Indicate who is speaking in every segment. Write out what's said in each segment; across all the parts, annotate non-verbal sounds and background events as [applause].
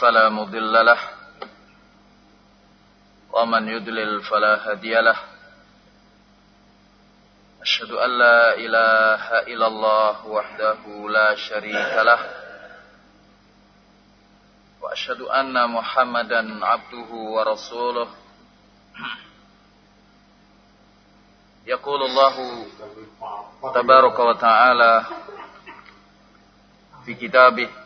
Speaker 1: فلا مضل له. ومن يضلل فلا هادي له. أشهد أن لا إله إلا الله وحده لا شريك له. وأشهد أن محمدا عبده ورسوله. يقول الله تبارك وتعالى في كتابه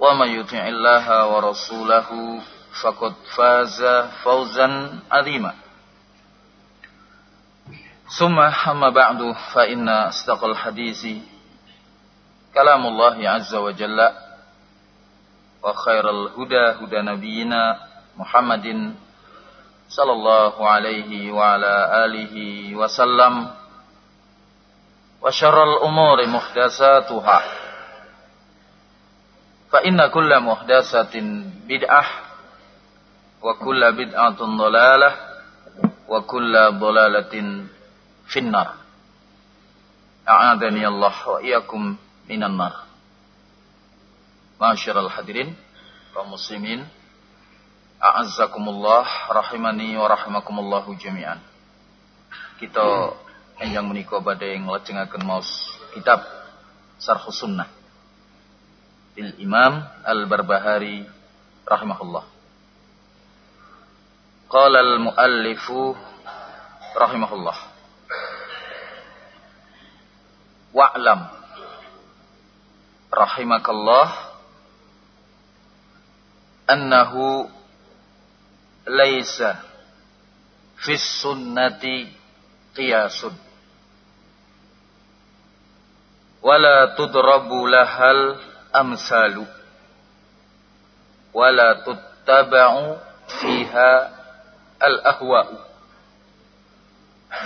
Speaker 1: ومن يطع الله ورسوله فقد فاز فوزا عظيما. ثم أما بعد فإن أصدق الحديث كلام الله عز وجل وخير الهدى هدى نبينا محمد صلى الله عليه وعلى آله وسلم وشر الأمور محدثاتها. Fa inna kulla muhdasatin bid'ah wa kulla bid'atun dhalalah wa kulla dhalalatin finnar. A'adani Allah wa iyakum minan nar. Masyarul hadirin kaum muslimin a'azzakumullah rahimani wa rahimakumullahu jami'an. Kita enjang menika badhe nglajengaken maos kitab Sarhus Sunnah lil Imam Al-Barbahari rahimahullah. Qala al-muallifu rahimahullah. Wa'lam rahimakallah annahu laisa fi sunnati qiyasun wala tudrabu lahal amsalu wala tuttaba'u fiha al-ahwa'u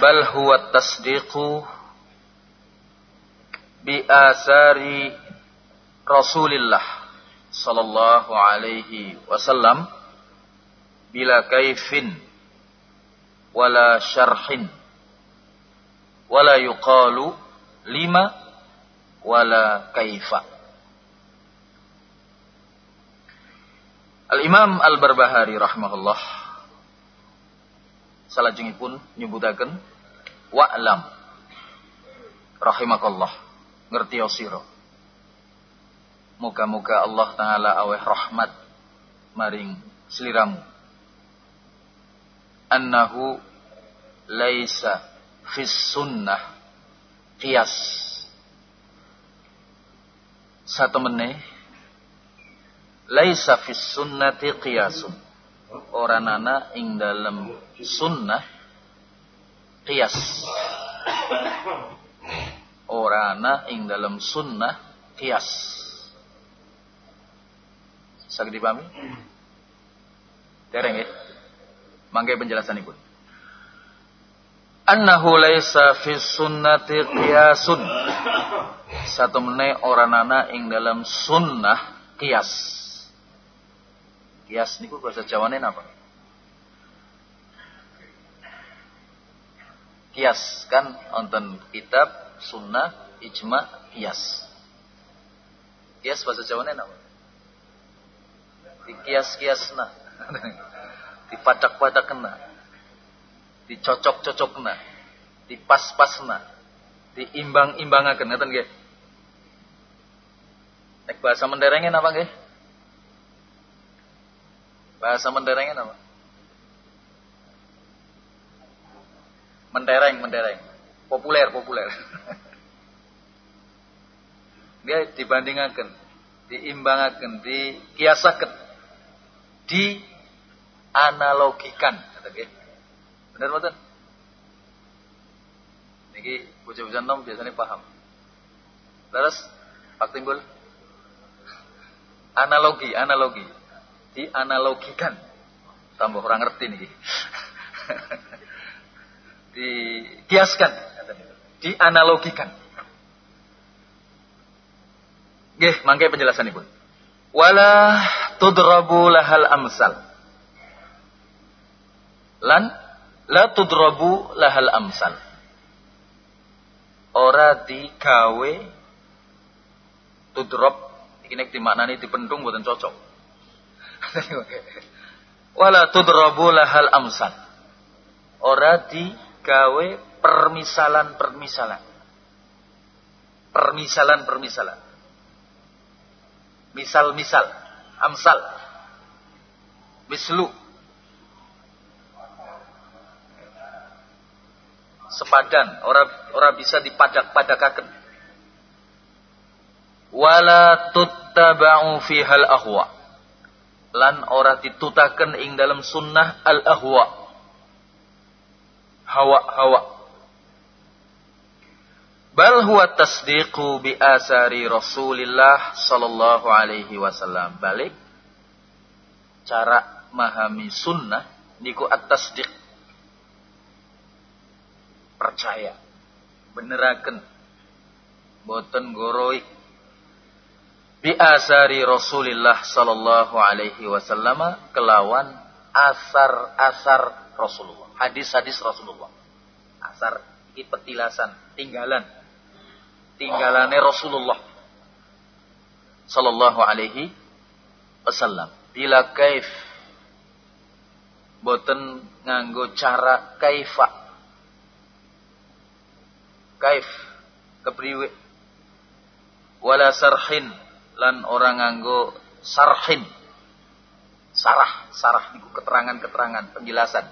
Speaker 1: bal huwa tasdiqu bi asari Rasulillah sallallahu alaihi wasallam bila kaifin wala syarhin wala yuqalu lima wala kaifa Al-Imam Al-Barbahari rahimahullah. Salajengipun nyebutaken wa'lam. Rahimakallah. Ngerti sira. Muga-muga Allah taala aweh rahmat maring sliramu. Annahu laisa fis sunnah qiyas. Satu meneh laisa fis sunnati qiyasun. Nana ing dalam sunnah qiyas. Ora ana ing dalam sunnah qiyas. Saged dipahami? Dereng ya? Mangke penjelasan ibu. Annahu laisa fis sunnati qiyasun. Satu meneh ora nana ing dalam sunnah qiyas Kias niku bahasa Jawane apa? Kias kan wonten kitab, sunnah, ijma, kias. Kias bahasa Jawane apa? Di kias-kiasna. [laughs] Dipadak-padakna. Dicocok-cocokna. Dipas-pasna. Diimbang-imbangaken ngeten nggih. Nek bahasa menderengin apa nggih? Bahasa menderengin apa? Mendereng, mendereng. Populer, populer. [laughs] Dia dibandingkan, diimbangaken, dikiasaken, dianalogikan. Benar betul? Niki bocah-bocah nom biasanya paham. Terus Pak Timbul analogi, analogi. Dianalogikan. Tambah orang ngerti nih. Dikiaskan. Dianalogikan. Gih, mangke penjelasan ibu. Wala tudrabu lahal amsal. Lan la tudrabu lahal amsal. Ora digawe tudrob iki nek dimaknani dipendung mboten cocok. [laughs] Wala tudrabu lahal amsal. Ora digawe permisalan-permisalan. Permisalan-permisalan. Misal-misal, amsal. Mislu. Sepadan, ora ora bisa dipadak-padakaken. Wala tuttaba'u fihal ahwa. Lan ora ditutaken ing dalam sunnah al ahwa. Hawa-hawa. Bal huwa tasdiqu bi asari Rasulillah sallallahu alaihi wasallam. Balik cara memahami sunnah niku at-tasdiq. Percaya. Beneraken. Boten goroi. Bi asari Rasulillah sallallahu alaihi wasallam kelawan asar-asar Rasulullah. Hadis-hadis Rasulullah. Asar iki petilasan, tinggalan tinggalane Rasulullah sallallahu alaihi wasallam. Bila kaif boten nganggo cara kaifa. Kaif kepriwe wala sarhin lan orang nganggo sarhin. Sarah, sarah niku keterangan-keterangan penjelasan.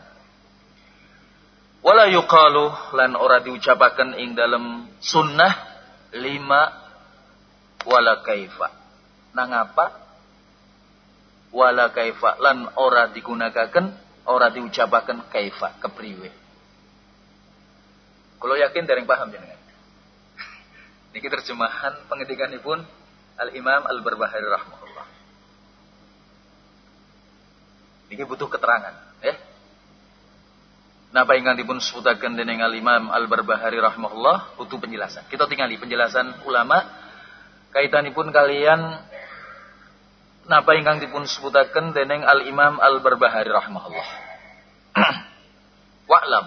Speaker 1: Wala yuqalu lan ora diucapaken ing dalam sunnah lima wala kaifa. Nang apa? Wala kaifa lan ora digunakan, ora diucapaken kaifa kepriwe. Kalau yakin dereng paham jenengan. [laughs] Niki terjemahan pun Al-Imam Al-Barbahari rahimahullah. Niki butuh keterangan, ya. Napa ingkang dipun sebutaken dening Imam Al-Barbahari rahimahullah butuh penjelasan. Kita tinggali penjelasan ulama kaitanipun kalian napa ingkang dipun sebutaken dening Al-Imam Al-Barbahari rahimahullah. [clears throat] Wa'lam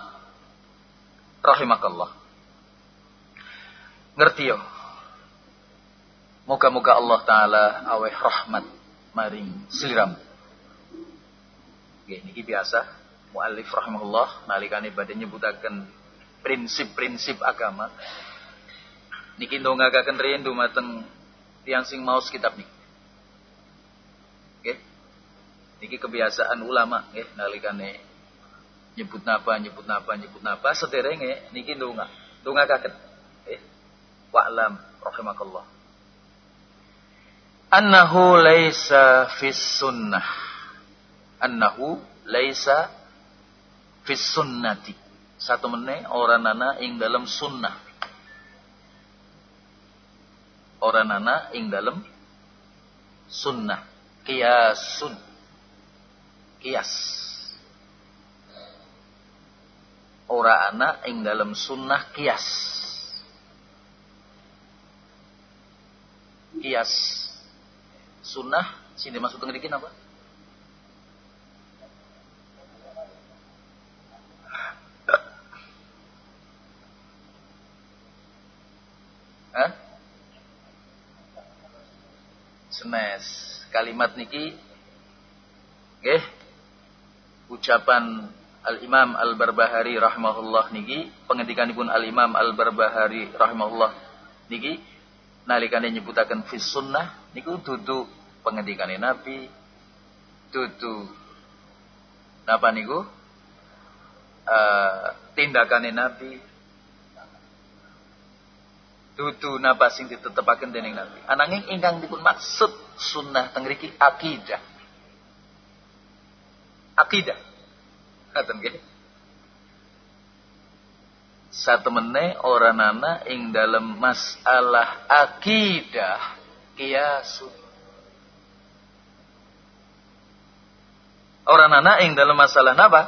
Speaker 1: rahimakallah. Ngerti yo. Moga-moga Allah taala aweh rahmat. Maring siliram. Nggih niki biasa. Muallif rahimahullah nalikane badhe nyebutaken prinsip-prinsip agama. Niki ndongakaken riyen dumateng tiyang sing maos kitab niki. Nggih. Niki kebiasaan ulama nggih nalikane nyebut napa nyebut napa nyebut napa. Sederenge niki ndonga ndongakaken nggih. Wa'lam rahimakallah annahu laisa fis sunnah annahu laisa fis sunnati. Satu meneh orang nana ing dalam sunnah. Orang nana ing dalam sunnah. Kiasun. Kias. Orang anak ing dalam sunnah kias. Kias sunnah sini dimaksud ngrikin apa? Hah? Senes kalimat niki Okay. ucapan Al-Imam Al-Barbahari rahimahullah niki pengetikan pengendikanipun Al-Imam Al-Barbahari rahimahullah niki nalikane nyebutakan fi sunnah niku dudu pengendikane Nabi. Dudu napa niku? Uh, tindakane Nabi. Dudu napa sing ditetepaken dening Nabi? Ananging ingkang dipun maksud sunnah teng mriki akidah. Akidah. Ngaten nggih. Satemene ora nana ing dalam masalah akidah kiasun. Orang nana ing dalam masalah napa?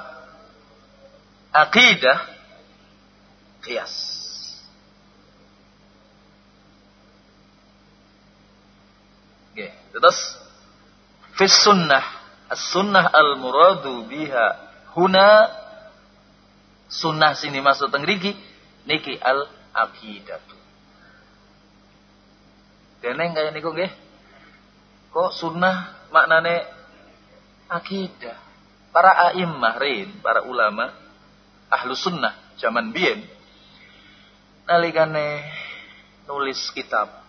Speaker 1: Akidah kias. Oke, terus fis sunnah as-sunnah al-muradu biha huna sunnah sini masuk teng riki niki al deneng kaya niku nggih. Kok sunnah maknane akidah? Para a'immah rin para ulama ahlu sunnah zaman biyen nalikane nulis kitab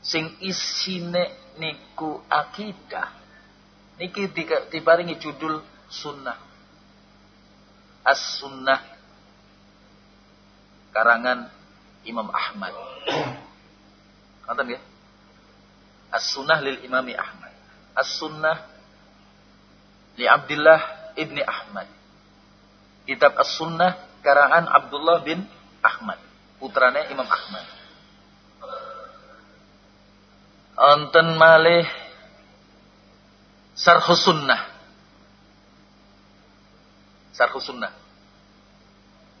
Speaker 1: sing isine niku akidah. Niki diparingi judul sunnah. As-Sunnah. Karangan Imam Ahmad. Nonton ya? As-Sunnah lil Imami Ahmad. As-Sunnah li Abdullah ibni Ahmad. Kitab As-Sunnah karangan Abdullah bin Ahmad, putrane Imam Ahmad. Onten malih Sarhus Sunnah Sarhus Sunnah.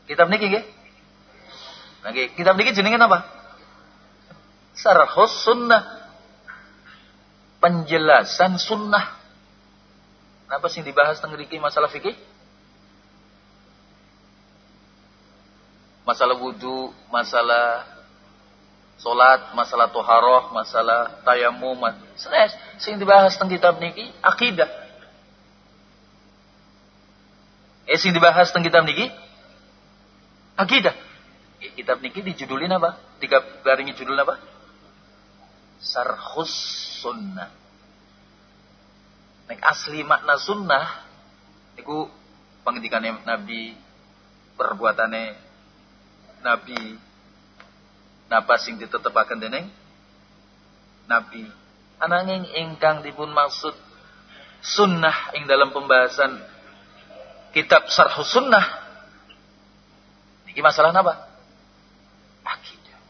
Speaker 1: Kitab niki nggih? Nggih, kitab niki jenenge apa? Sarhus Sunnah. Penjelasan sunnah. Apa sih dibahas tentang masalah fikih? Masalah wudhu, masalah solat, masalah toharoh, masalah tayamum, senes sing dibahas tentang kitab niki akidah. Eh sing dibahas tentang kitab niki akidah. Eh, kitab niki dijudulin apa? Tiga garingi judul apa? Sarhus Sunnah. Nek asli makna sunnah niku pengendikane Nabi perbuatane Nabi napa sing ditetepaken dening Nabi ananging ingkang dipun maksud sunnah ing dalam pembahasan kitab Sarh Sunnah. Ini masalah apa? Akidah.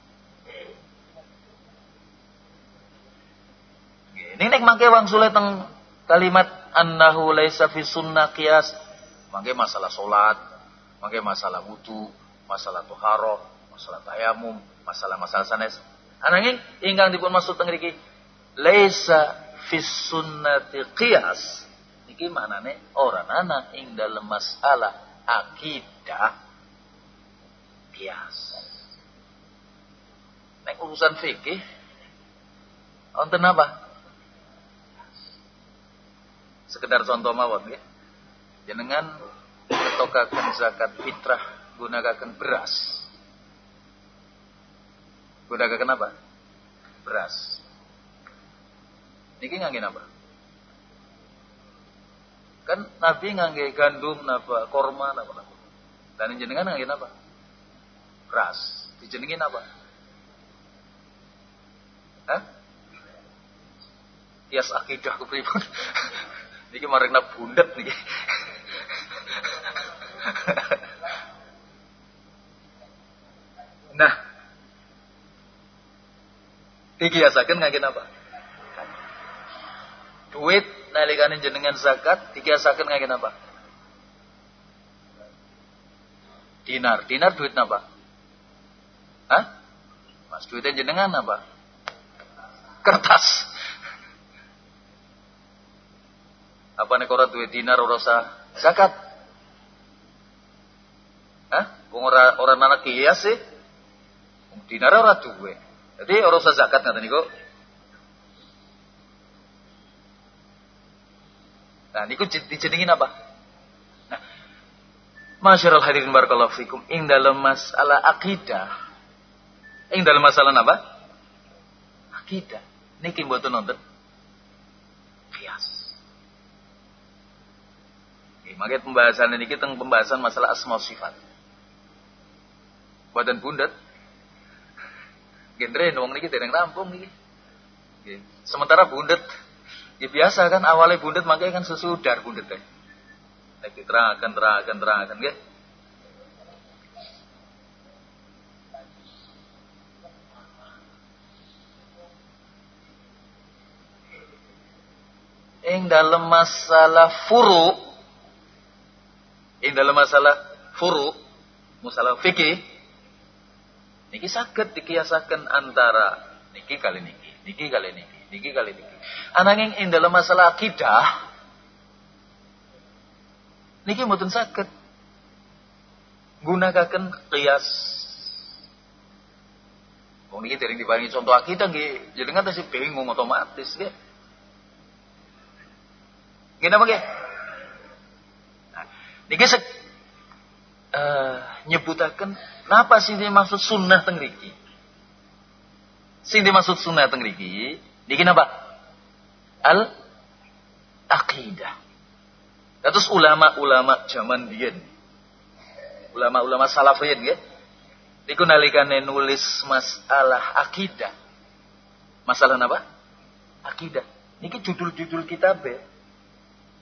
Speaker 1: Ini nek mangke wang sulit teng kalimat annahu laisa fi sunnah qiyas. Mangke masalah salat, mangke masalah wudu, masalah toharoh, masalah tayamum, masalah-masalah sanes. Ananging ingkang dipun maksud teng mriki laisa fi sunnati qiyas Iki manane orang anak ing dalam masalah akidah biasa. Nek urusan fikih wonten apa? Sekedar contoh mawon ya. Jenengan ketokaken zakat fitrah gunakan beras. Gunakan apa? Beras. Niki ngangin apa? Kan Nabi ngangge gandum napa, korma napa napa. Dan jenengan ngangge napa? Beras. Dijenengin apa? Hah? Tias akidah kepribun. [laughs] niki marekna bundet niki. nah, iki asaken ngangge napa? Duit nalikane jenengan zakat dikiasaken ngake napa? Dinar. Dinar duit napa? Hah? Mas duitnya jenengan apa? Kertas. Apa nek ora duit dinar ora usah zakat? Hah? Wong ora ora nana kias sih. Dinar ora duwe. Jadi orang usah zakat ngaten niku. Nah, niku dijenengin apa? Nah, Masyarul hadirin barakallahu fikum, ing dalam masalah akidah. Ing dalam masalah apa? Akidah. Niki mboten nonton kias. Makanya pembahasan ini kita pembahasan masalah asma sifat. Badan bundet. Genre wong niki dereng rampung niki. Sementara bundet Ya biasa kan awalnya bundet makanya kan sesudar bundet teh. Nek terangkan terangkan terangkan nggih. Ing dalam masalah furu, ing dalam masalah furu, masalah fikih, niki sakit dikiasakan antara niki kali niki, niki kali niki. Niki kali niki. Ananging ing dalam masalah akidah niki mboten saged gunakaken qiyas. Wong niki dereng diparingi contoh akidah nggih, jenengan tasih bingung otomatis nggih. Nggih napa nggih? Nah, niki sek uh, nyebutaken napa sih dimaksud sunnah teng mriki? Sing dimaksud sunnah teng mriki Niki apa? Al aqidah. Terus ulama-ulama zaman biyen. Ulama-ulama salafin ya. Niku nalikane nulis masalah akidah. Masalah apa? Akidah. Niki judul-judul kitab ya.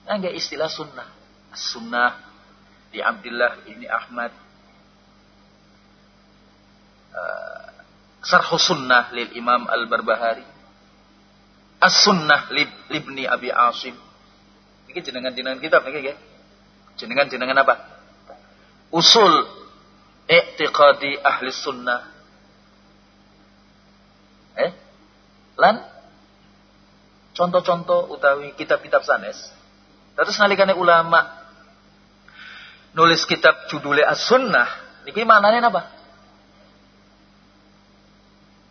Speaker 1: Enggak istilah sunnah. Sunnah di Abdullah ini Ahmad. Uh, Sarhu Sunnah lil Imam Al-Barbahari. As-Sunnah lib, libni Abi Asim. Ini jenengan-jenengan kitab niki nggih. Jenengan-jenengan apa? Usul i'tiqadi ahli sunnah. Eh? Lan contoh-contoh utawi kitab-kitab sanes. Terus nalikane ulama nulis kitab judulnya As-Sunnah, niki manane apa?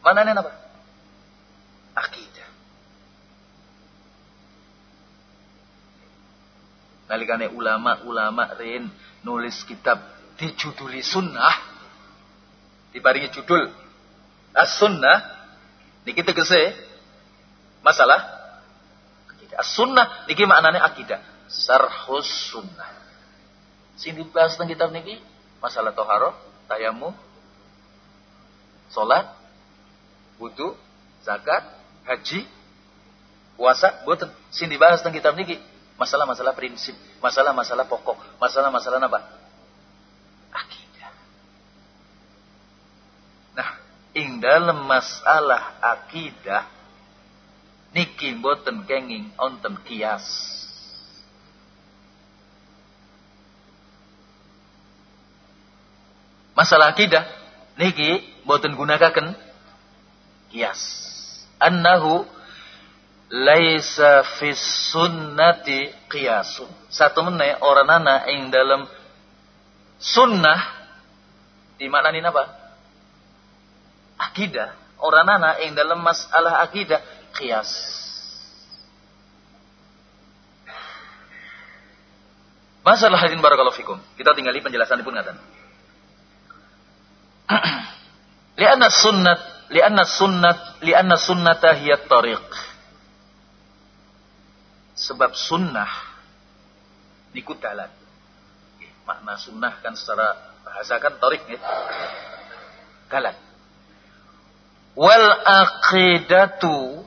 Speaker 1: Manane apa? Akidah. nalikane ulama-ulama rin nulis kitab dijuduli sunnah dibaringi judul as-sunnah niki tegese masalah as-sunnah niki maknane akidah sarhus sunnah sing dibahas tentang kitab niki masalah toharo tayamu salat wudu zakat haji puasa boten sing dibahas tentang kitab niki Masalah-masalah prinsip, masalah-masalah pokok, masalah-masalah apa? Akidah. Nah, ing dalam masalah akidah niki mboten kenging onten kias. Masalah akidah niki mboten gunakaken kias. Annahu laisa fis sunnati qiyasun. Satu meneh orang nana ing dalam sunnah di mana ini apa? Akidah. Orang nana ing dalam masalah akidah qiyas. Masalah hadin barakallahu fikum. Kita tinggali penjelasan pun ngatan. [clears throat] lianna sunnat lianna sunnat lianna sunnata hiya tariq Sebab sunnah niku dalan. Makna sunnah kan secara bahasa kan torik ya. Dalan. Wal aqidatu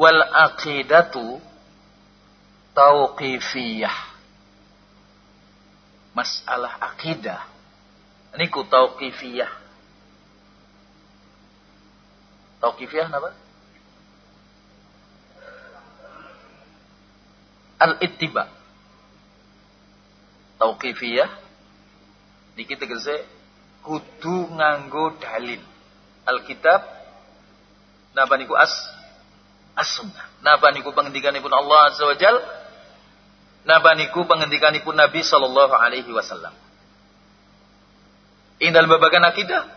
Speaker 1: wal aqidatu tauqifiyah. Masalah akidah niku tauqifiyah. Tauqifiyah apa? al-ittiba. Tauqifiyah niki tegese kudu nganggo dalil. Alkitab napa niku as as-sunnah. Napa niku pengendikanipun Allah Azza wa Jal? Napa niku pengendikanipun Nabi sallallahu alaihi wasallam. Ing dalam babagan akidah.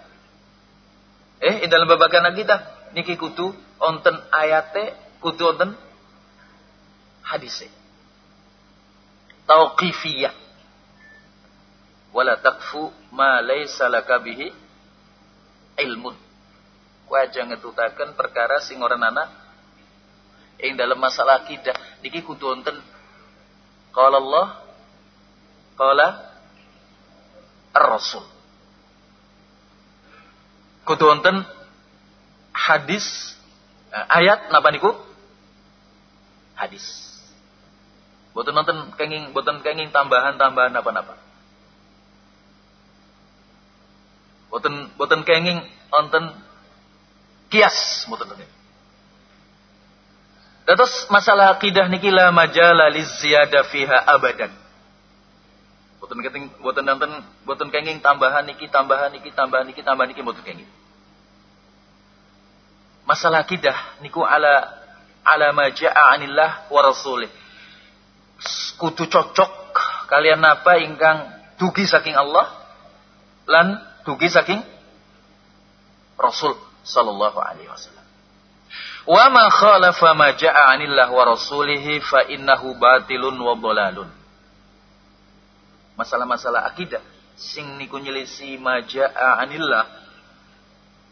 Speaker 1: Eh, dalam babagan akidah niki kudu onten ayate kudu onten hadise. Tauqifiyah. Wala taqfu ma laysa laka bihi ilmun. Wajah ngetutaken perkara sing ora ana ing dalam masalah akidah. Niki kudu wonten qala Allah qala Ar-Rasul kudu wonten hadis eh, ayat napa niku hadis boten nonton kenging boten kenging tambahan-tambahan apa-apa boten boten kenging nonton kias boten nonton Terus masalah akidah niki la majala liziyada fiha abadan. Boten keting boten nonton boten kenging tambahan niki tambahan niki tambahan niki tambahan niki boten kenging. Masalah akidah niku ala ala ma jaa anillah wa rasulih. Kudu cocok kalian apa ingkang dugi saking Allah lan dugi saking Rasul sallallahu alaihi wasallam. Wa ma khalafa ma ja'a anillah wa rasulihi fa innahu batilun wa dhalalun. Masalah-masalah akidah sing niku nyelisi ma ja'a anillah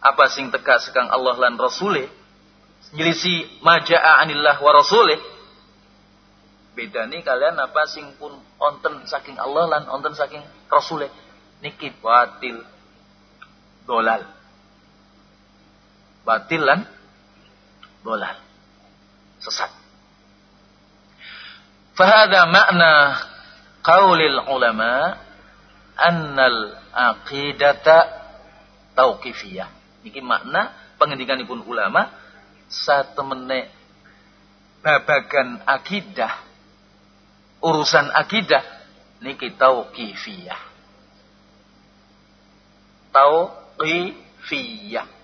Speaker 1: apa sing teka sekang Allah lan rasule nyelisi ma ja'a anillah wa rasule bedane kalian apa sing pun onten saking Allah lan onten saking rasule niki batil dolal batil lan dolal. Sesat. Fahada makna qaulil ulama annal aqidata tauqifiyah. Niki makna pengendikanipun ulama satemene babagan akidah urusan akidah niki tauqifiyah. Tauqifiyah.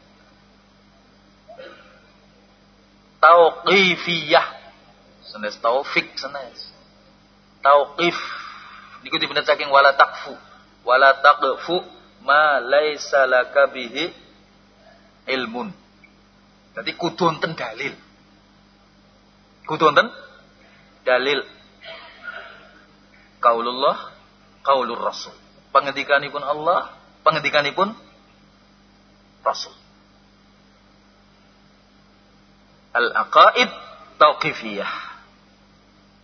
Speaker 1: tauqifiyah senes taufik senes tauqif niku dibener saking wala takfu wala taqfu ma laisa laka bihi ilmun jadi kudu wonten dalil kudu wonten dalil kaulullah kaulur rasul pengendikanipun Allah pengendikanipun rasul al-aqaid tauqifiyah.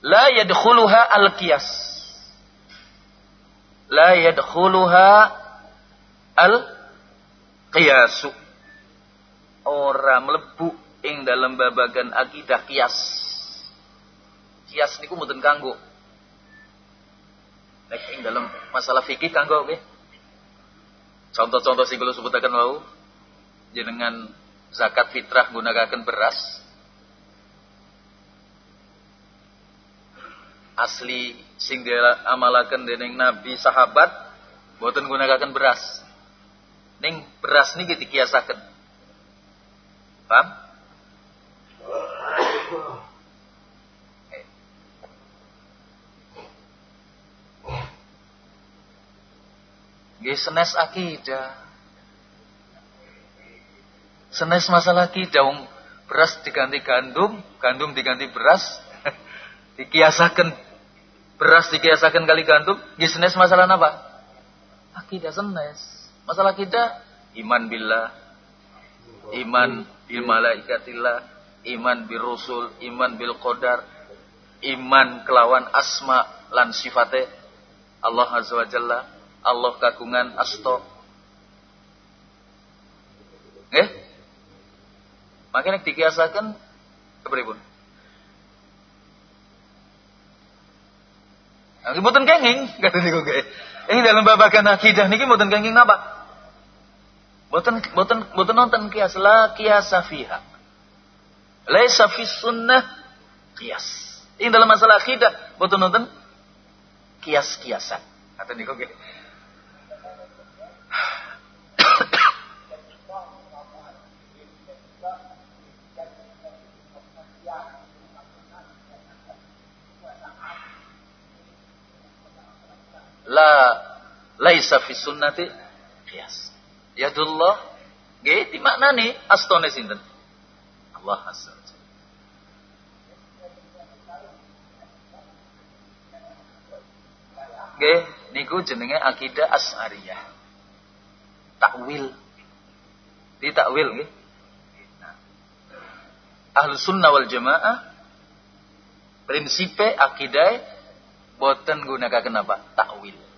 Speaker 1: La yadkhuluha al-qiyas. La yadkhuluha al-qiyasu. Ora mlebu ing dalam babagan akidah kias. Kias niku mboten kanggo. Nek ing dalam masalah fikih kanggo nggih. Contoh-contoh sing kula sebutaken wau jenengan zakat fitrah gunakan beras asli sing amalaken dening nabi sahabat boten gunakan beras ning beras niki dikiasaken paham Nggih senes akidah Senes masalah kidau beras diganti gandum, gandum diganti beras, [laughs] dikiasakan beras dikiasakan kali gandum, ya senes masalah apa? Akidah senes. Masalah kita iman billah, iman bil malaikatillah, iman bil rusul, iman bil qadar, iman kelawan asma lan sifate Allah azza wa jalla, Allah kagungan asto. Eh? Makanya dikiasakan kepripun? Nggih mboten kenging [laughs] kata niku nggih. Ini dalam babagan akidah niki mboten kenging napa? Mboten mboten mboten nonton kias la kias fiha. Laisa fi sunnah kias. Ini dalam masalah akidah mboten nonton kias-kiasan. Kata niku nggih. la laisa fi sunnati qiyas. Yadullah nggih dimaknani astone sinten? Allah Azza Nggih, niku jenenge akidah Asy'ariyah. Takwil. Di takwil nggih. Nah. Ahlu sunnah wal jamaah prinsipe akidah boten gunakan apa? Takwil.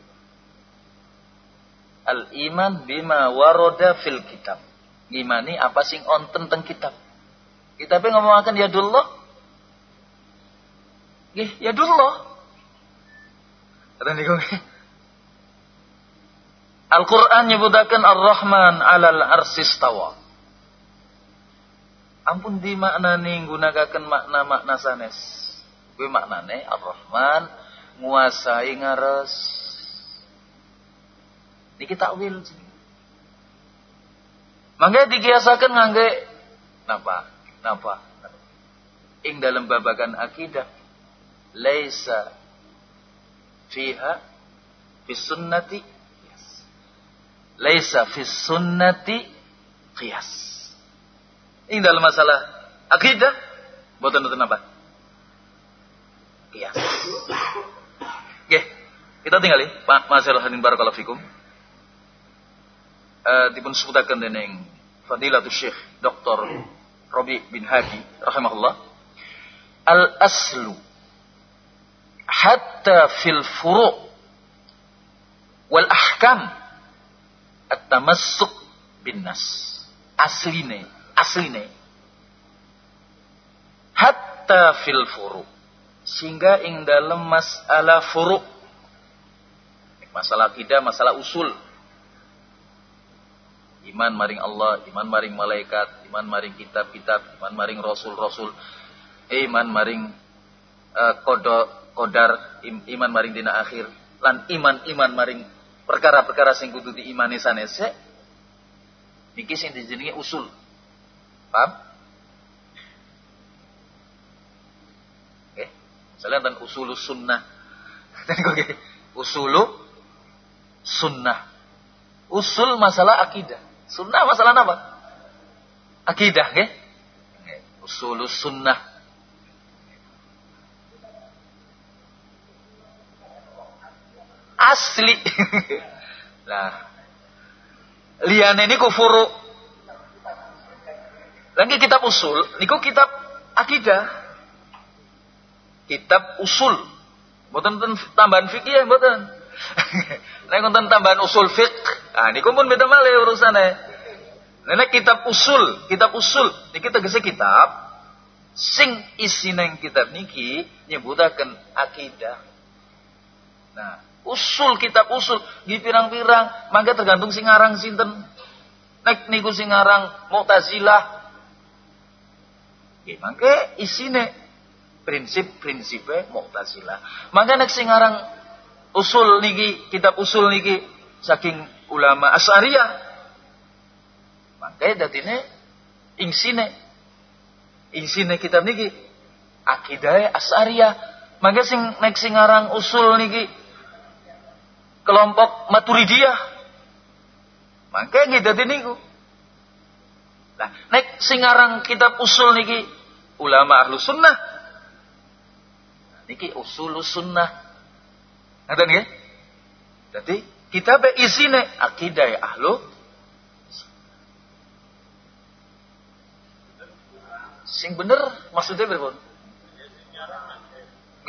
Speaker 1: Al iman bima waroda fil kitab. Ngimani apa sing onten tentang kitab. Kita pengen ngomongkan ya dullah. Nggih, ya dullah. Kata Al-Quran nyebutakan Ar-Rahman alal arsistawa. Ampun di makna nih gunakan makna-makna sanes. Gue maknane Ar-Rahman nguasai ngares. Niki takwil. Mangga digiasakan ngangge napa? Napa? Ing dalam babagan akidah laisa fiha fi sunnati qiyas. Laisa fi sunnati qiyas. Ini dalam masalah akidah boten boten apa? Qiyas. Oke, kita tinggali Pak Masir Hadin barakallahu fikum. Uh, dipun sebutaken dening Fadilatul Syekh Dr. Robi bin Hadi rahimahullah. Al aslu hatta fil furu' wal ahkam at-tamassuk bin nas asline asline hatta fil furu' sehingga ing dalam masalah furu' masalah akidah masalah usul iman maring Allah iman maring malaikat iman maring kitab-kitab iman maring rasul-rasul iman maring uh, kodok kodar iman maring dina akhir. Lan iman-iman maring perkara-perkara sing kudu diimani sanese niki sing dijenengi usul. Paham? Oke misalnya tentang usul sunnah. [laughs] Usulu sunnah. Usul masalah akidah sunnah masalah apa akidah oke usul sunnah asli. [laughs] nah, liane niku furu. Lagi kitab usul, niku kitab akidah. Kitab usul. Mboten tambahan fikih ya mboten. [laughs] Nek wonten tambahan usul fiqh, ah niku pun beda malih urusane. Nek kitab usul, kitab usul niki tegese kitab sing isine kitab niki nyebutaken akidah. Nah, usul kitab usul di pirang-pirang mangga tergantung sing aran sinten nek niku sing aran Mu'tazilah nggih mangke isine prinsip-prinsipe Mu'tazilah mangga nek sing aran usul niki kitab usul niki saking ulama Asy'ariyah mangke dadine ingsine ingsine kitab niki akidah Asy'ariyah mangke sing nek sing aran usul niki kelompok Maturidiyah. Mangke dadi niku. Nah, nek singarang kitab usul niki ulama ahlu sunnah. Niki usul sunnah. Ngaten nggih? Dadi kitab isine akidah ya ahlu sing bener maksudnya berapa?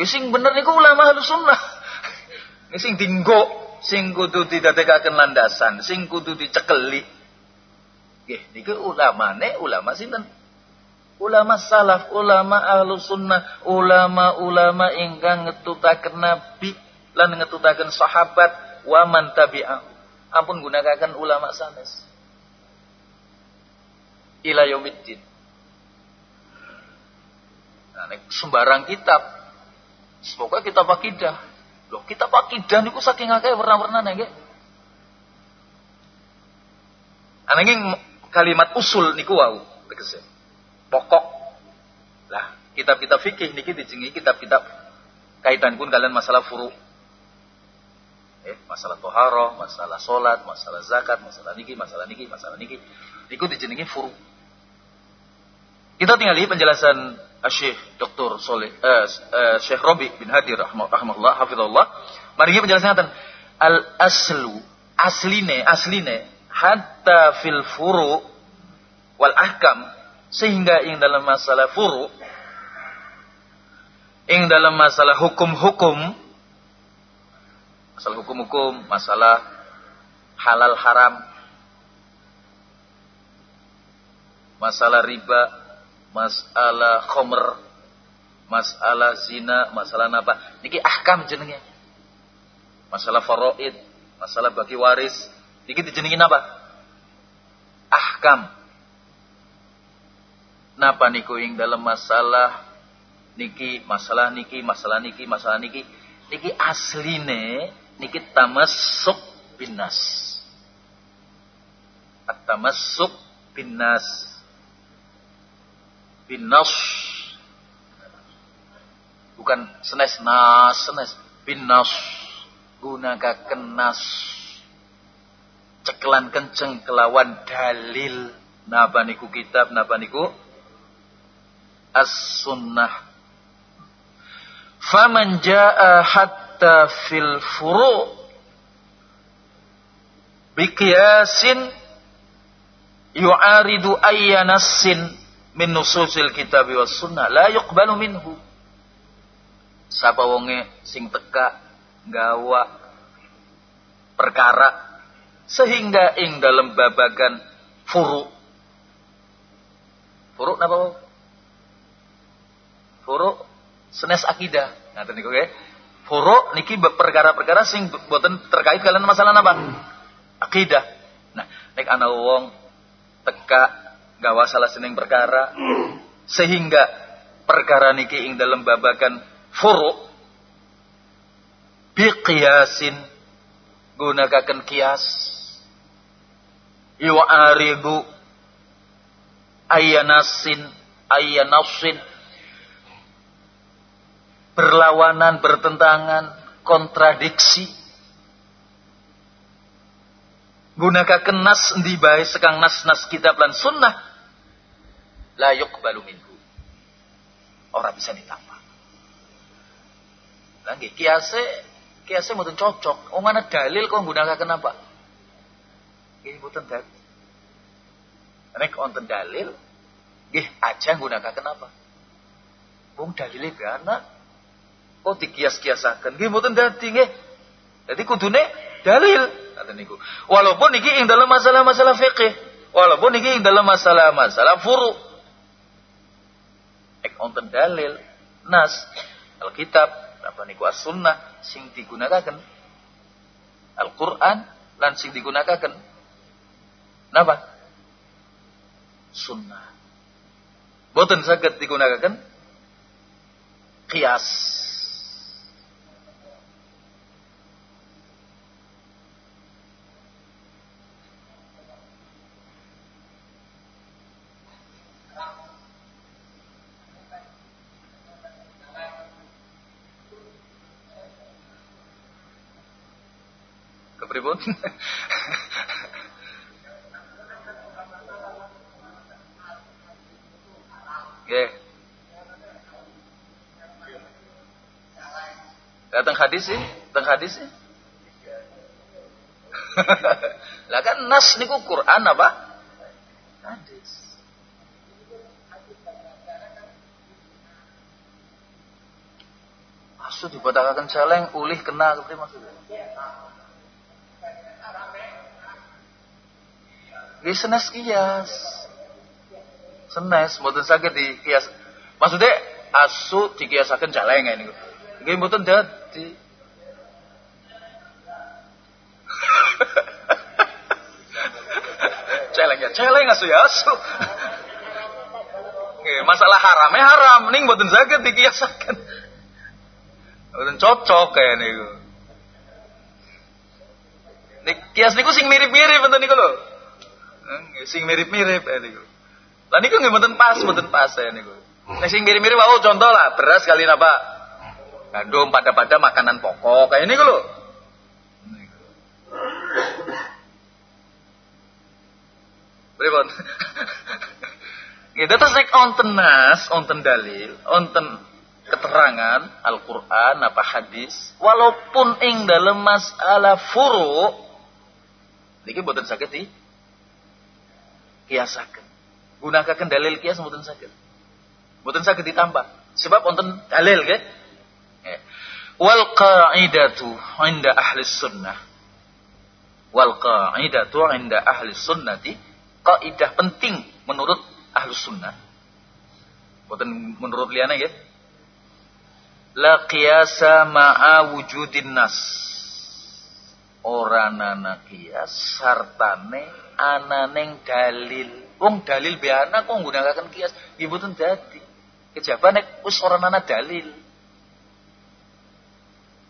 Speaker 1: Sing bener niku ulama ahlu sunnah. Sing dinggo sing kudu didadekaken landasan, sing kudu dicekeli. Nggih, niku ulamane ulama sinten? Ulama salaf, ulama ahlu sunnah, ulama-ulama ingkang ngetutaken nabi lan ngetutaken sahabat wa man tabi'ah. Ampun gunakan ulama sanes. Ila yaumiddin. Nah, sembarang kitab. Pokoknya kitab akidah Loh, kita akidah niku saking akeh warna-warna nggih. Ananging kalimat usul niku wau tegese. Pokok. Lah, kitab-kitab fikih niki dijenengi kitab-kitab kaitan pun kalian masalah furu. Eh, masalah toharoh, masalah solat, masalah zakat, masalah niki, masalah niki, masalah niki. Niku dijenengi furu. Kita tinggal lihat penjelasan Syekh Dr. Soleh uh, Syekh Robi bin Hadir rahimahullah hafizallah. Mari kita penjelasan al aslu asline asline hatta fil furu wal ahkam sehingga ing dalam masalah furu ing dalam masalah hukum-hukum masalah hukum-hukum masalah halal haram masalah riba masalah khomer masalah zina masalah apa niki ahkam jenenge. Masalah faraid masalah bagi waris. Niki dijenengin apa ahkam. Napa niku ing dalam masalah niki masalah niki masalah niki masalah niki? Niki asline niki tamassuk binas. At-tamassuk binas. Binas. Bukan senes nas senes binas. Gunakan nas. Ceklan kenceng kelawan dalil. Napa niku kitab napa niku? As-sunnah. Faman jaa hatta fil furu biqiyasin yu'aridu ayya nassin min nususil kitab was sunnah. La yuqbalu minhu. Sapa wonge sing teka gawa perkara sehingga ing dalam babagan furu. Furu napa furu senes akidah. Ngaten niku nggih furu niki perkara-perkara sing boten terkait kalian masalah napa? Akidah nah nek ana wong teka gawa salah seneng perkara sehingga perkara niki ing dalam babagan furu biqiyasin gunakaken kias yu'aridu ayyanasin ayyanasin berlawanan bertentangan kontradiksi gunakan nas di bae sekang nas-nas kitab lan sunnah la yuqbalu minhu. Orang bisa ditambah. Lagi kiase kiase mboten cocok. Wong ana dalil kok gunakan kenapa? Ini mboten dalil. Nek wonten dalil nggih aja gunakan kenapa? Wong dalile ana kok dikias-kiasaken. Nggih mboten dadi nggih. Jadi kudune dalil kata niku. Walaupun niki ing dalam masalah-masalah fikih, walaupun niki ing dalam masalah-masalah furu, ek onten dalil nas Alkitab apa niku as-sunnah sing digunakan Al-Qur'an lan sing digunakan napa sunnah boten saged digunakan kias pripun? Nggih. Datang hadis sih, datang hadis sih. [laughs] lah kan nas niku Quran apa? Hadis. Maksud dibatakan celeng ulih kena kepriye maksudnya? Nggih senes kias. Senes mboten saged kias. Maksudnya asu dikiasaken jaleng niku. Nggih mboten dadi. [laughs] celeng ya, celeng asu ya asu. Nggih, masalah harame haram ning mboten saged dikiasaken. Mboten cocok kayak niku. Nik kias niku sing mirip-mirip enten niku lho sing mirip-mirip ya niku. Lah niku nggih mboten pas, mboten pas ya niku. Nek sing mirip-mirip wau contoh lah, beras kali apa? Gandum pada-pada makanan pokok kayak niku lho. Pripun? [laughs] Gitu terus nek onten nas, onten dalil, onten keterangan Al-Qur'an apa hadis, walaupun ing dalam masalah furu niki boten saged di kiasaken. Gunakan dalil kias boten saged. Boten saged ditambah. Sebab onten dalil nggih. Wal qa'idatu 'inda ahli sunnah. Wal qa'idatu 'inda ahli sunnati kaidah penting menurut ahlus sunnah. Bukan menurut liana ya. La qiyasa ma'a wujudin nas. Oranana kias sartane ananeng dalil. Wong dalil biana kok nggunakaken kias, nggih mboten dadi. Kejaba nek wis oranana dalil.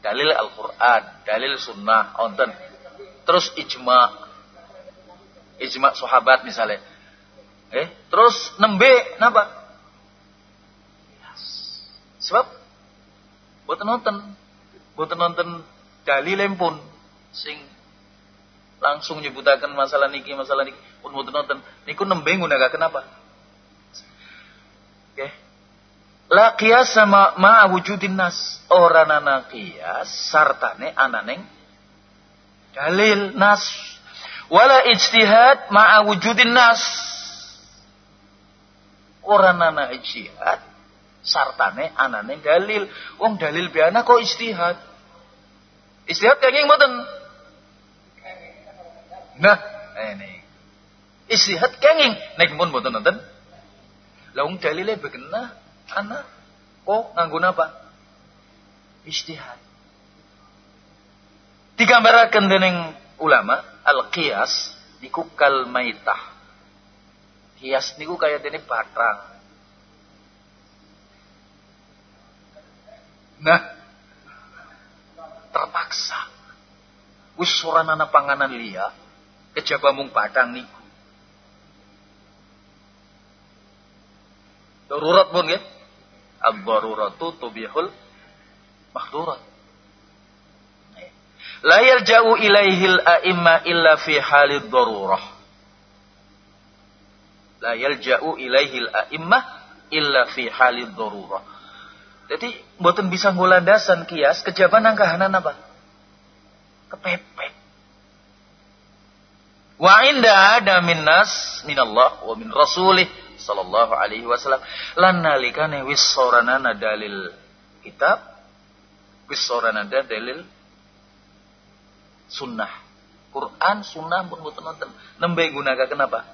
Speaker 1: Dalil Al-Qur'an, dalil sunnah, onten. Terus ijma. Ijma sahabat misalnya Eh, terus nembe napa? Sebab boten nonton, boten nonton dalil pun sing langsung nyebutaken masalah niki masalah niki pun boten nonton niku nembe nggunakaken apa? Oke. Okay. La qiyas sama ma wujudin nas. Ora nana qiyas sartane ananeng dalil nas. Wala ijtihad ma wujudin nas Orang nana ijtihad sartane anane dalil. Wong dalil biana kok ijtihad. Ijtihad kenging mboten. Nah, ini. Ijtihad kenging nek pun mboten nonton. Lah wong dalile begena ana kok nganggo napa? Ijtihad. Digambaraken dening ulama al-qiyas niku kal maitah Hias niku kaya dene batang. Nah, terpaksa. Wis anak panganan liya, kejaba mung batang niku. Darurat pun ya. Ad-daruratu tubihul mahdurat. La yalja'u ilaihil a'imma illa fi halid darurah la yalja'u ilaihil a'immah illa fi halid darurah. Jadi mboten bisa ngulandasan kias kejaban angkahanan apa? Kepepet. Wa inda ada minnas minallah wa min rasulih sallallahu alaihi wasallam. Lan nalikane wis soranana dalil kitab wis soranana dalil sunnah. Quran sunnah pun mboten nonton. Nembe gunakan kenapa?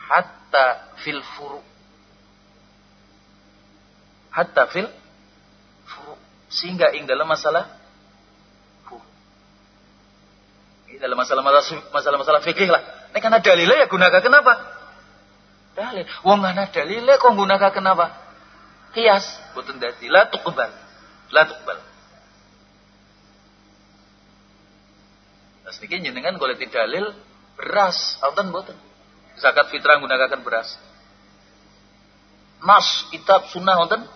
Speaker 1: Hatta fil furu. Hatta fil furu. Sehingga ing dalam masalah furu dalam masalah masalah masalah fikih lah. Ini karena dalilnya ya gunakan kenapa? Dalil. Wong ana dalilnya kok gunakan kenapa? Kias. Betul dadi. La tuqbal. La tuqbal. Terus niki jenengan golek dalil beras, wonten boten? zakat fitrah menggunakan beras. Nas, kitab, sunnah, nonton?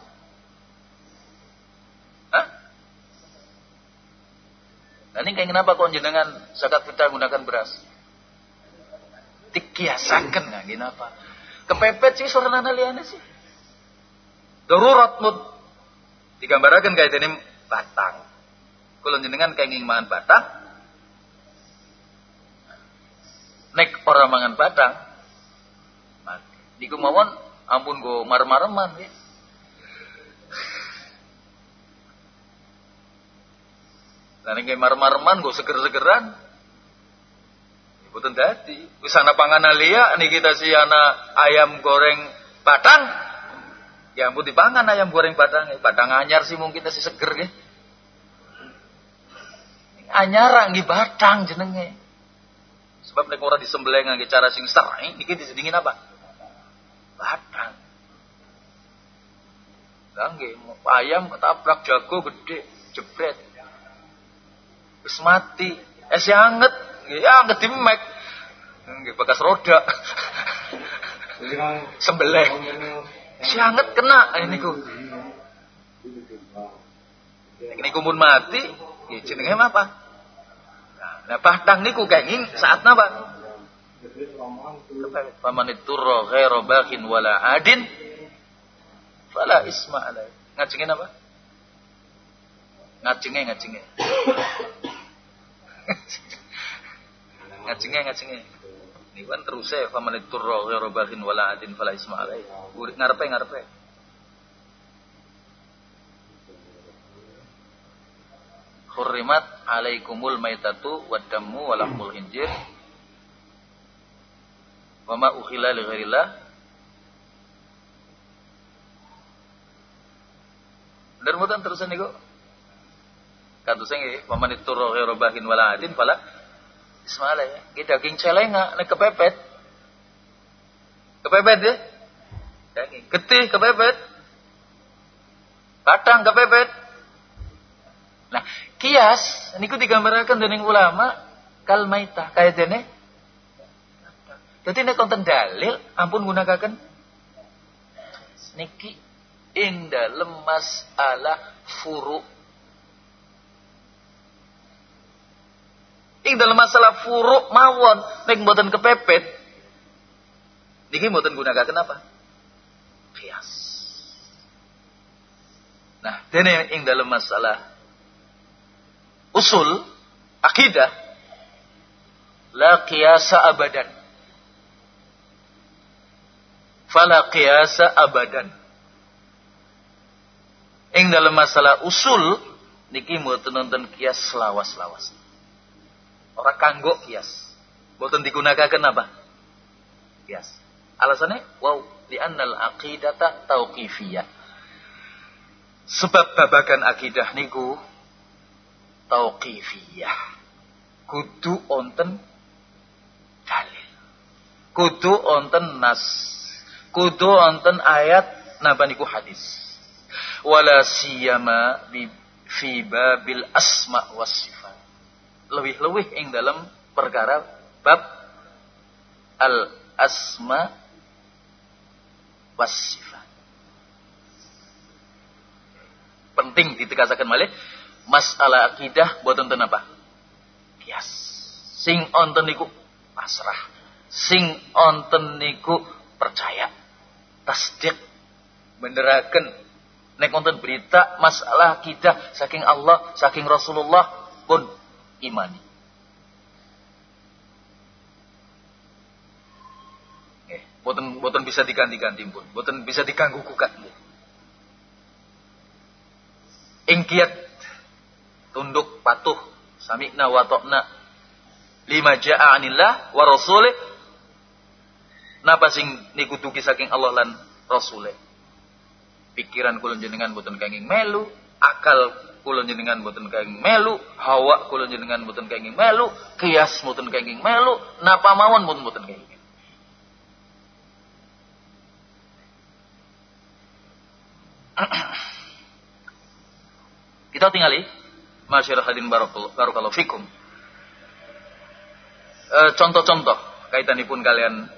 Speaker 1: Nah ini kayak kenapa kok jenengan zakat fitrah menggunakan beras? Dikiasakan nggak kenapa? Kepepet sih seorang anak liane sih. Darurat mut. Digambarkan kayak ini batang. Kalau jenengan kayak ingin mangan batang, nek orang mangan batang, Niku mawon ampun go marem-mareman ya. Lah nek marem-mareman go seger-segeran. Boten dadi. Wis ana panganan liya niki kita si ana ayam goreng batang. Ya ampun dipangan ayam goreng batang. Batang anyar sih mungkin si seger nggih. Anyar nggih batang jenenge. Sebab nek ora disembelih ngangge cara sing serai niki disedingin apa? Batang. Gangge, ayam ketabrak jago gede, jebret. Wis mati. Es anget, ya anget di mek. Bekas roda. Sembelih. Si anget kena ini ku. Ini kumun mati, ya jenenge apa? Nah, batang niku kenging saat napa? Faman iturra ghaira baghin wala adin fala isma alaih. Ngajengin apa? Ngajengnya ngajengnya. Ngajengnya ngajengnya. Ini kan terus ya faman iturra ghaira baghin wala adin fala isma alaih. Ngarepe ngarepe. Hurrimat alaikumul maitatu waddamu walahmul hinjir wa ma ukhila li ghairillah Bener mboten terusan? Kadosa nggih, paman itu bahin wala adin fala ismala ya. Ki daging celenga nek kepepet. Kepepet ya? Daging getih kepepet. Kadang kepepet. Nah, kias niku digambaraken dening ulama kal maita kaya jadi nek konten dalil ampun gunakaken niki ing dalem masalah furu ing dalam masalah furu mawon nek mboten kepepet. Niki mboten gunakaken apa? Kias. Nah dene ing dalam masalah usul akidah la qiyasa abadan. Fala qiyasa abadan. Ing dalam masalah usul niki mboten nonton kias lawas-lawas ora kanggo kias mboten digunakan apa kias alasannya wow di annal aqidata tauqifiyah sebab babagan akidah niku tauqifiyah. Kudu onten dalil. Kudu onten nas. Kudu onten ayat napa niku hadis. Wala siyama bi fi babil asma was sifat. Lebih-lebih ing dalam perkara bab al asma was sifat. Penting ditegaskan malih masalah akidah buat nonton apa? Kias. Sing onten niku pasrah. Sing onten niku percaya. Tasdik beneraken nek wonten berita masalah akidah saking Allah, saking Rasulullah pun imani. Eh, boten boten bisa diganti-ganti pun, boten bisa diganggu gugat. Ingkiat tunduk patuh sami'na wa ta'na lima ja'a anillah wa rasulih napa sing niku saking Allah lan rasule pikiran kula jenengan boten kenging melu akal kula jenengan boten kenging melu hawa kula jenengan boten kenging melu kias boten kenging melu napa mawon boten boten kenging [clears throat] kita tinggali Masyarakat hadin barakallahu fikum. E, contoh-contoh kaitanipun kalian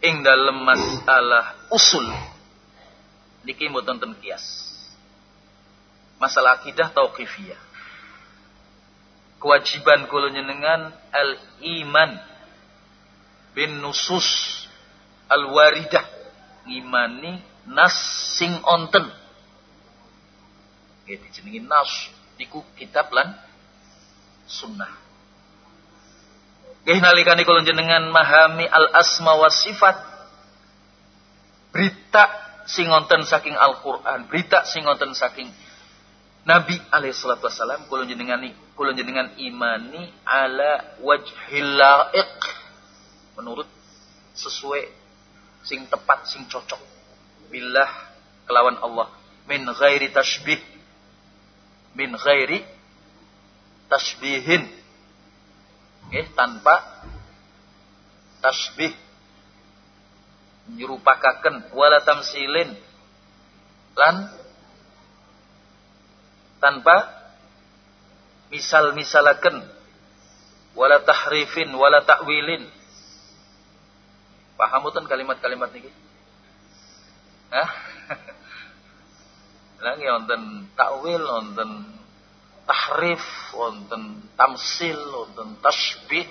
Speaker 1: ing dalam masalah usul niki mboten ten kias. Masalah akidah tauqifiyah. Kewajiban kula nyenengan al iman bin nusus al waridah ngimani nas sing onten. Nggih dijenengi nas niku kitab lan sunnah. Nggih nalikane kula jenengan mahami al asma wa sifat. Berita sing wonten saking Al-Qur'an berita sing wonten saking Nabi alaihi salatu wasalam kula jenengan kula jenengan imani ala wajhil laiq. Menurut sesuai sing tepat sing cocok. Billah kelawan Allah. Min ghairi tashbih. Min ghairi tasbihin eh tanpa tasbih nyerupakaken wala tamsilin. Lan tanpa misal-misalaken wala tahrifin wala takwilin paham kan kalimat-kalimat niki Hah? [laughs] Lagi wonten takwil, wonten tahrif, wonten tamsil, wonten tasbih.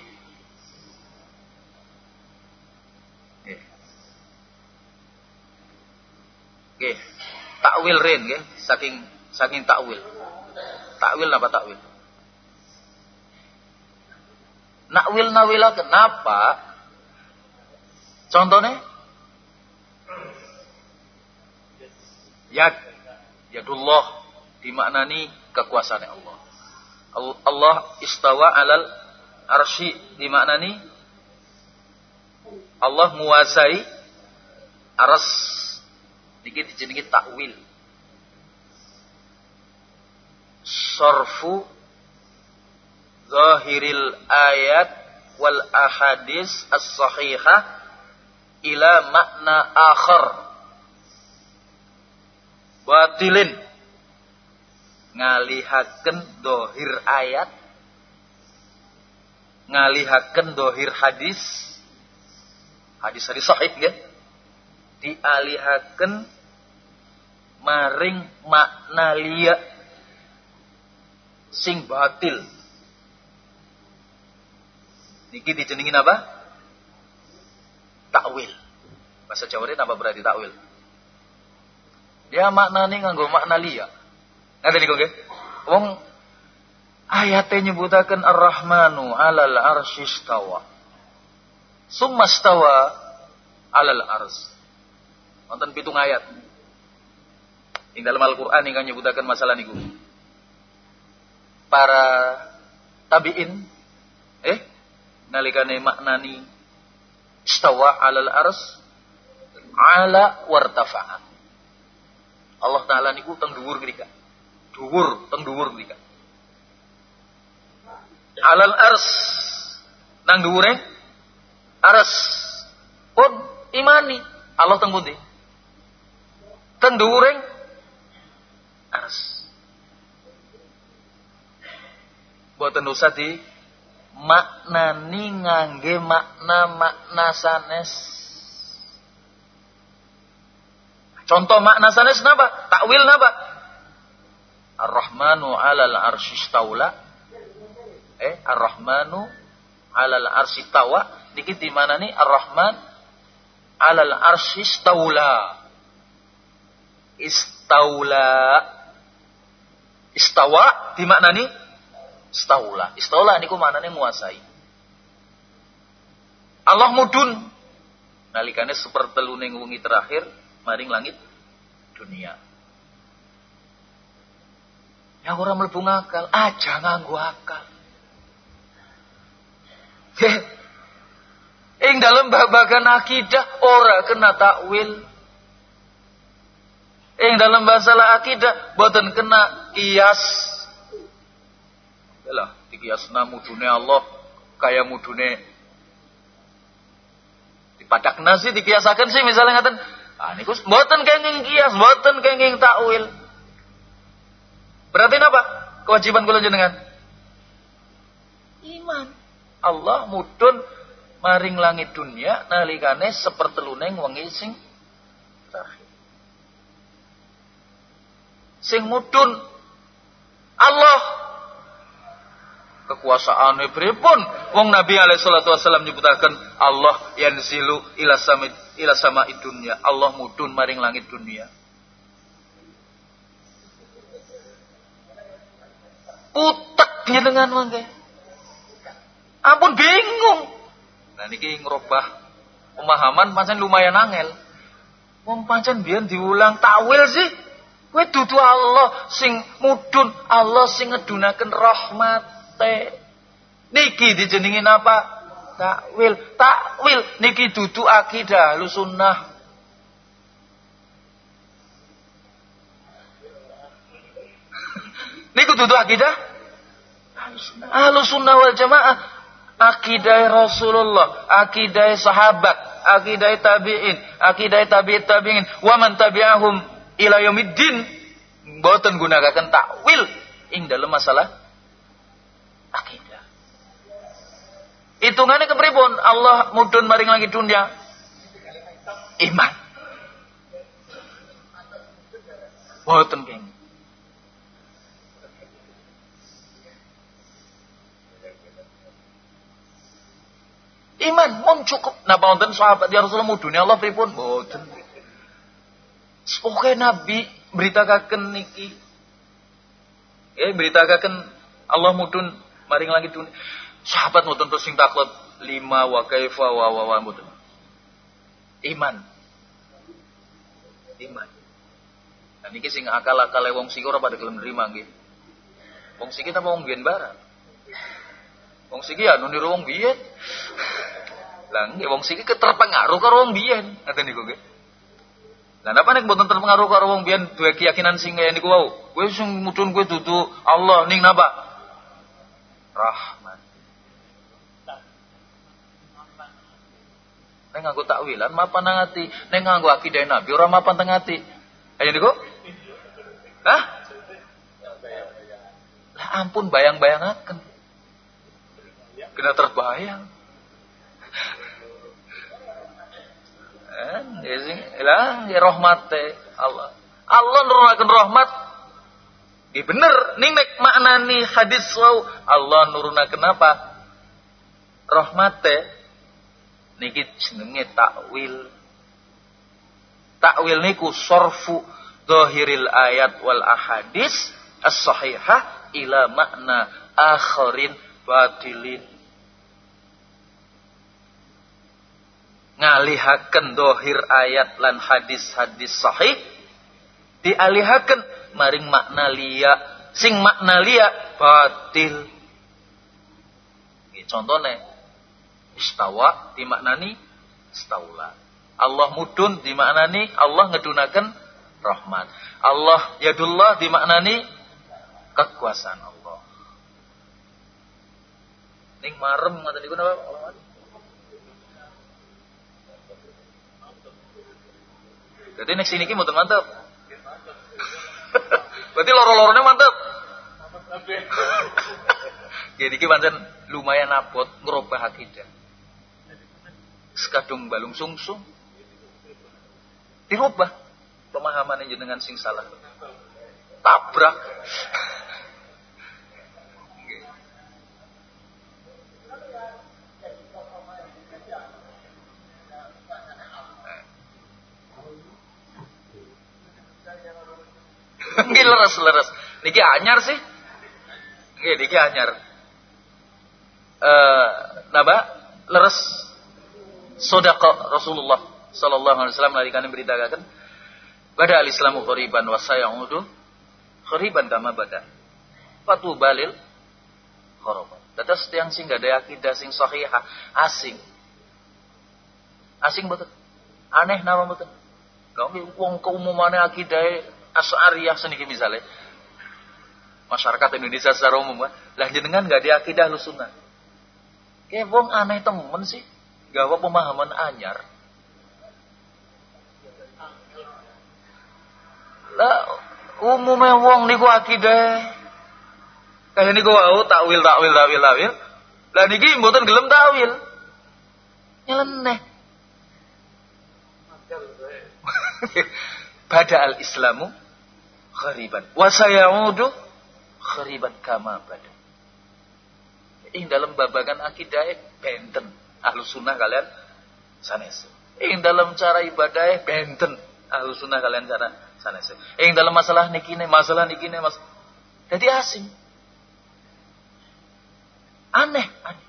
Speaker 1: Oke, Nggih. Takwil rin okay. saking saking takwil. Takwil napa takwil? Nakwil nawila kenapa? Contohnya? Yad. Yadullah dimaknani kekuasaan Allah. Allah istawa alal arsy dimaknani Allah menguasai aras dikit dijenengi takwil sarfu zahiril ayat wal ahadis as-sahihah ila makna akhar batilin ngalihaken dohir ayat ngalihaken dohir hadis hadis-hadis sahih ya. Dialihaken maring makna liya sing batil. Niki dijenengin apa takwil. Bahasa Jawa ini apa berarti takwil? Dia makna nih nganggo makna liya. Ngerti niku nggih? Wong ayatnya nyebutaken ar-rahmanu alal arsyistawa Summa stawa alal ars. Wonten pitung ayat. Ing dalam Al-Qur'an ingkang nyebutaken masalah niku. Para tabi'in. Eh nalikane maknani stawa alal ars ala wartafa'a. Allah taala niku teng dhuwur mrika. Dhuwur, teng dhuwur mrika. Alal ars nang dhuwure? Aras. Pun imani. Allah teng pundi? Teng dhuwuring aras boten usah di maknani ngangge makna-makna sanes contoh makna sanes napa takwil napa Ar-Rahmanu 'alal arsy eh Ar-Rahmanu 'alal arsy dikit di mana nih Ar-Rahman alal arsy istaula. Istaula. Istawa di mana nih? Istaula. Istaula niku nih muasai. Allah mudun nalikane sepertelu ning wengi terakhir maring langit dunia. Ya orang mlebu ngakal, aja nganggo akal. Ing dalam babagan akidah ora kena takwil. Ing dalam masalah akidah boten kena kias. Yalah, dikiasna mudune Allah kaya mudune dipadak nasi dikiasakan sih misalnya ngaten ah niku boten kenging kias, boten kenging takwil. Berarti apa? Kewajiban kula jenengan? Iman. Allah mudun maring langit dunia nalikane seperteluneng wengi sing terakhir. Sing mudun Allah kekuasaan pripun wong Nabi alaihi salatu wasallam nyebutaken Allah yanzilu ila samit ila sama dunya Allah mudun maring langit dunia. Utek dengan mangke. Ampun bingung. Nah niki ngerubah pemahaman pancen lumayan angel. Wong pancen biyen diulang takwil sih. Kowe dudu Allah sing mudun, Allah sing ngedunaken rahmate. Niki dijenengin apa? Takwil. Takwil niki dudu akidah sunnah. [laughs] Niku dudu akidah Ahlu sunnah wal jamaah akidah Rasulullah, akidah sahabat, akidah tabi'in, akidah tabi'it tabi'in, wa man tabi'ahum ila yaumiddin. Boten gunakan takwil ing dalam masalah akidah. Hitungannya kepripun? Allah mudun maring lagi dunia. Iman. Boten keng. Iman mun cukup. Napa wonten sahabat ya Rasulullah mudune Allah pripun? Mboten. Oke Nabi beritakaken niki. Ya beritakaken Allah mudun maring langit dunia. Sahabat mudun terus sing taklot lima wa kaifa wa wa wa. Iman. Iman. Dan niki sing akal-akal wong siki ora pada gelem nerima nggih. Wong siki ta wong biyen barang. Wong siki ya niru wong biyen. Lah nggih wong siki keterpengaruh karo wong biyen, ngaten niku nggih. Lah napa nek mboten terpengaruh karo wong biyen duwe keyakinan sing kaya niku wau. Kowe sing mudhun kowe dudu Allah ning napa? Rahman. Nek nganggo takwilan mapan nang ati, nek nganggo akidah Nabi ora mapan teng ati. Ayo niku? Hah? Lah ampun bayang-bayangaken. Kena terbayang. Eh, lah ya rahmate Allah. Allah nurunaken rahmat. Iya bener, ning nek maknani hadis wau Allah nurunaken apa? Rahmate niki jenenge takwil. Takwil niku sorfu zahiril ayat wal ahadis as-sahihah ila makna akharin batilin. ngalihaken dohir ayat lan hadis-hadis sahih dialihaken maring makna liya. Sing makna liya batil contohnya istawa dimaknani istaula. Allah mudun dimaknani Allah ngedunakan rahmat. Allah yadullah dimaknani kekuasaan Allah. Ning marem ngoten niku napa? Jadi nek sini ki mboten mantep. Berarti loro-lorone mantep. [laughs] Jadi ki pancen lumayan abot ngerubah akidah. Sekadung balung sungsung. Dirubah pemahaman jenengan sing salah. Tabrak. [laughs] Nggih leres-leres. Niki anyar sih. Nggih niki anyar. Eh napa? Leres sedekah Rasulullah sallallahu alaihi wasallam nalikane beritakaken bada al-islamu khariban wa sayaudu khariban kama bada. Fatu balil kharaban. Dados tiang sing gak ada akidah sing sahihah asing. Asing betul. Aneh nama betul. Kau wong keumumannya akidah Asy'ariyah seniki misalnya. Masyarakat Indonesia secara umum lah jenengan gak di akidah lu sunnah. Kayak wong aneh temen sih. Gawa pemahaman anyar. Lah umumnya wong niku akidah kayak niku wau takwil takwil takwil takwil. Lah niki mboten gelem takwil. Nyeleneh. [laughs] Bada al-Islamu khariban. Wa sayaudu khariban kama bada. Ing dalam babagan akidah benten ahlu sunnah kalian sanes. Ing dalam cara ibadah benten ahlu sunnah kalian cara sanes. Ing dalam masalah nikine masalah nikine mas. Jadi asing. Aneh, aneh.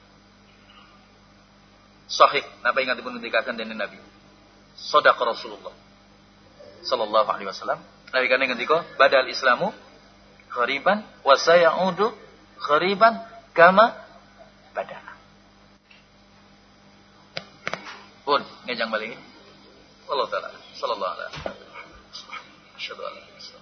Speaker 1: Sahih, napa ingat dikatakan dari Nabi. Sodaq Rasulullah sallallahu alaihi wasallam nalikane ngendika badal islamu khariban wa sayaudu khariban kama bada pun ngejang balik Allah taala. Sallallahu alaihi wasallam asyhadu